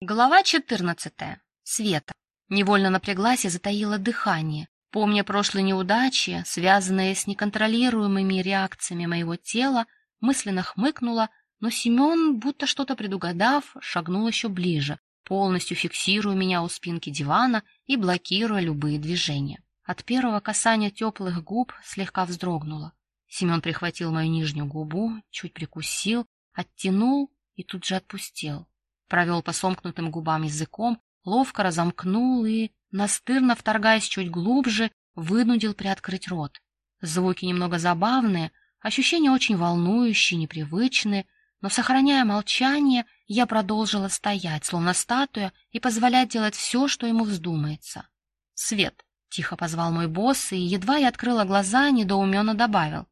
Глава 14. Света. Невольно напряглась и затаила дыхание, помня прошлые неудачи, связанные с неконтролируемыми реакциями моего тела, мысленно хмыкнула, но Семен, будто что-то предугадав, шагнул еще ближе, полностью фиксируя меня у спинки дивана и блокируя любые движения. От первого касания теплых губ слегка вздрогнула. Семен прихватил мою нижнюю губу, чуть прикусил, оттянул и тут же отпустил провел по сомкнутым губам языком, ловко разомкнул и, настырно вторгаясь чуть глубже, вынудил приоткрыть рот. Звуки немного забавные, ощущения очень волнующие, непривычные, но, сохраняя молчание, я продолжила стоять, словно статуя, и позволять делать все, что ему вздумается. «Свет!» — тихо позвал мой босс, и, едва я открыла глаза, недоуменно добавил.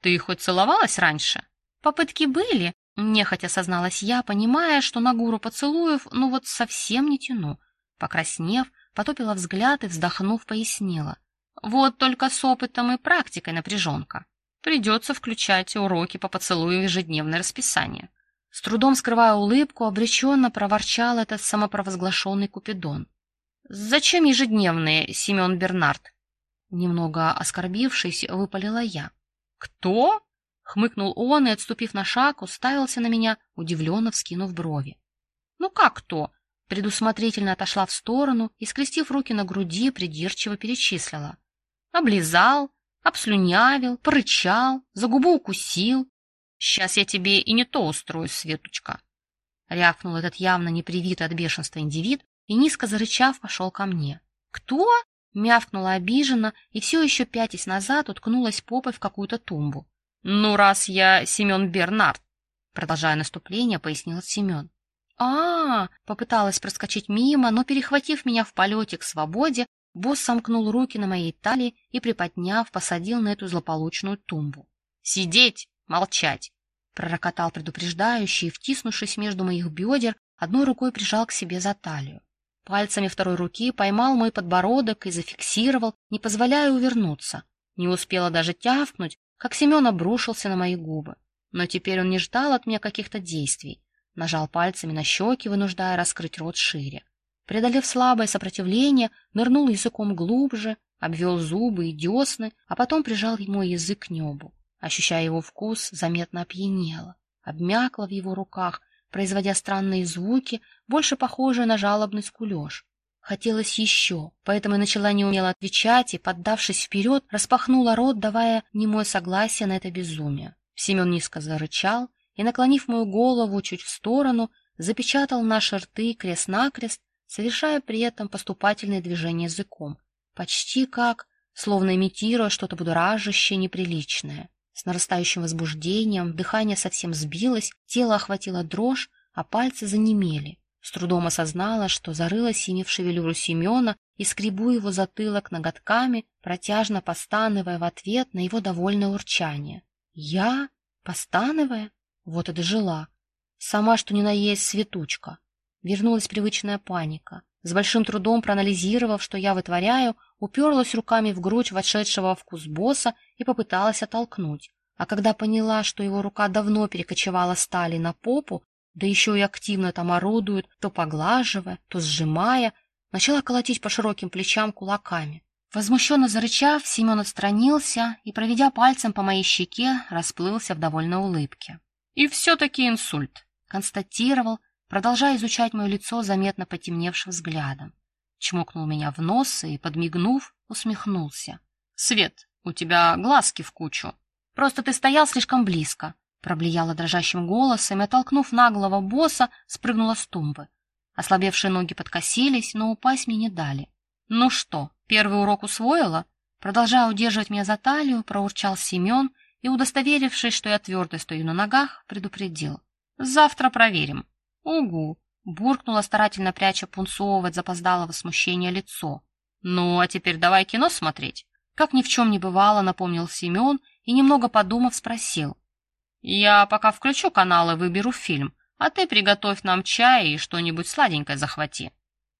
«Ты хоть целовалась раньше?» «Попытки были, Нехотя созналась я, понимая, что на гуру поцелуев ну вот совсем не тяну. Покраснев, потопила взгляд и, вздохнув, пояснила. Вот только с опытом и практикой напряженка. Придется включать уроки по поцелую в ежедневное расписание. С трудом скрывая улыбку, обреченно проворчал этот самопровозглашенный Купидон. «Зачем ежедневные, Семен Бернард?» Немного оскорбившись, выпалила я. «Кто?» Хмыкнул он и, отступив на шаг, уставился на меня, удивленно вскинув брови. «Ну как кто?» Предусмотрительно отошла в сторону и, скрестив руки на груди, придирчиво перечислила. Облизал, обслюнявил, порычал, за губу укусил. Сейчас я тебе и не то устрою, Светочка. Рявкнул этот явно непривитый от бешенства индивид и, низко зарычав, пошел ко мне. «Кто?» — мявкнула обиженно и все еще пятясь назад уткнулась попой в какую-то тумбу. «Ну, раз я Семен Бернард», — продолжая наступление, пояснил Семен. а, -а, -а попыталась проскочить мимо, но, перехватив меня в полете к свободе, босс сомкнул руки на моей талии и, приподняв, посадил на эту злополучную тумбу. «Сидеть! Молчать!» — пророкотал предупреждающий втиснувшись между моих бедер, одной рукой прижал к себе за талию. Пальцами второй руки поймал мой подбородок и зафиксировал, не позволяя увернуться. Не успела даже тявкнуть, как Семен обрушился на мои губы. Но теперь он не ждал от меня каких-то действий. Нажал пальцами на щеки, вынуждая раскрыть рот шире. Преодолев слабое сопротивление, нырнул языком глубже, обвел зубы и десны, а потом прижал мой язык к небу. Ощущая его вкус, заметно опьянела, обмякла в его руках, производя странные звуки, больше похожие на жалобный скулеж. Хотелось еще, поэтому я начала неумело отвечать и, поддавшись вперед, распахнула рот, давая немое согласие на это безумие. Семен низко зарычал и, наклонив мою голову чуть в сторону, запечатал наши рты крест-накрест, совершая при этом поступательные движения языком, почти как, словно имитируя что-то будоражащее, неприличное. С нарастающим возбуждением дыхание совсем сбилось, тело охватило дрожь, а пальцы занемели. С трудом осознала, что зарылась ими в шевелюру Семена и скребу его затылок ноготками, протяжно постановая в ответ на его довольное урчание. Я? Постановая? Вот и дожила. Сама, что ни на есть светучка. Вернулась привычная паника. С большим трудом проанализировав, что я вытворяю, уперлась руками в грудь вошедшего вкус босса и попыталась оттолкнуть. А когда поняла, что его рука давно перекочевала с талии на попу, да еще и активно там орудует, то поглаживая, то сжимая, начала колотить по широким плечам кулаками. Возмущенно зарычав, Семен отстранился и, проведя пальцем по моей щеке, расплылся в довольной улыбке. «И все-таки инсульт», — констатировал, продолжая изучать мое лицо заметно потемневшим взглядом. Чмокнул меня в нос и, подмигнув, усмехнулся. «Свет, у тебя глазки в кучу. Просто ты стоял слишком близко. Проблеяла дрожащим голосом и, оттолкнув наглого босса, спрыгнула с тумбы. Ослабевшие ноги подкосились, но упасть мне не дали. «Ну что, первый урок усвоила?» Продолжая удерживать меня за талию, проурчал Семен и, удостоверившись, что я твердо стою на ногах, предупредил. «Завтра проверим». «Угу!» — буркнула, старательно пряча пунцового от запоздалого смущения лицо. «Ну, а теперь давай кино смотреть». Как ни в чем не бывало, напомнил Семен и, немного подумав, спросил. Я пока включу канал и выберу фильм, а ты приготовь нам чай и что-нибудь сладенькое захвати.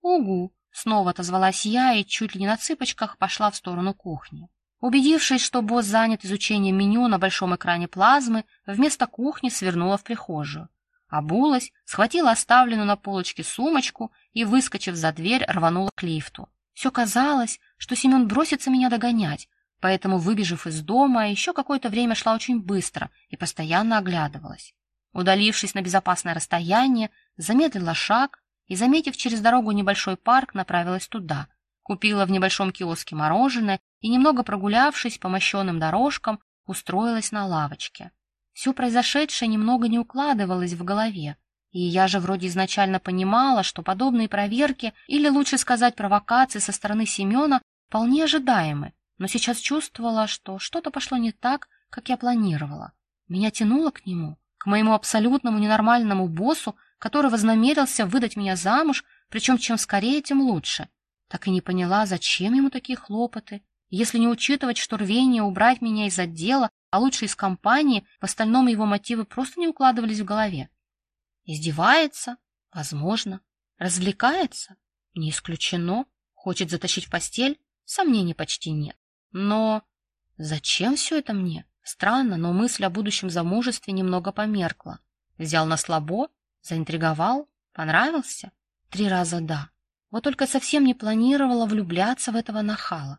Угу, снова отозвалась я и чуть ли не на цыпочках пошла в сторону кухни. Убедившись, что босс занят изучением меню на большом экране плазмы, вместо кухни свернула в прихожую. Обулась, схватила оставленную на полочке сумочку и, выскочив за дверь, рванула к лифту. Все казалось, что Семен бросится меня догонять, поэтому, выбежав из дома, еще какое-то время шла очень быстро постоянно оглядывалась. Удалившись на безопасное расстояние, замедлила шаг и, заметив через дорогу небольшой парк, направилась туда. Купила в небольшом киоске мороженое и, немного прогулявшись по мощенным дорожкам, устроилась на лавочке. Все произошедшее немного не укладывалось в голове, и я же вроде изначально понимала, что подобные проверки, или лучше сказать провокации со стороны Семена, вполне ожидаемы, но сейчас чувствовала, что что-то пошло не так, как я планировала. Меня тянуло к нему, к моему абсолютному ненормальному боссу, который вознамерился выдать меня замуж, причем чем скорее, тем лучше. Так и не поняла, зачем ему такие хлопоты, если не учитывать, что рвение убрать меня из отдела а лучше из компании, в остальном его мотивы просто не укладывались в голове. Издевается? Возможно. Развлекается? Не исключено. Хочет затащить в постель? Сомнений почти нет. Но зачем все это мне? Странно, но мысль о будущем замужестве немного померкла. Взял на слабо, заинтриговал, понравился? Три раза да. Вот только совсем не планировала влюбляться в этого нахала.